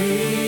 Hey.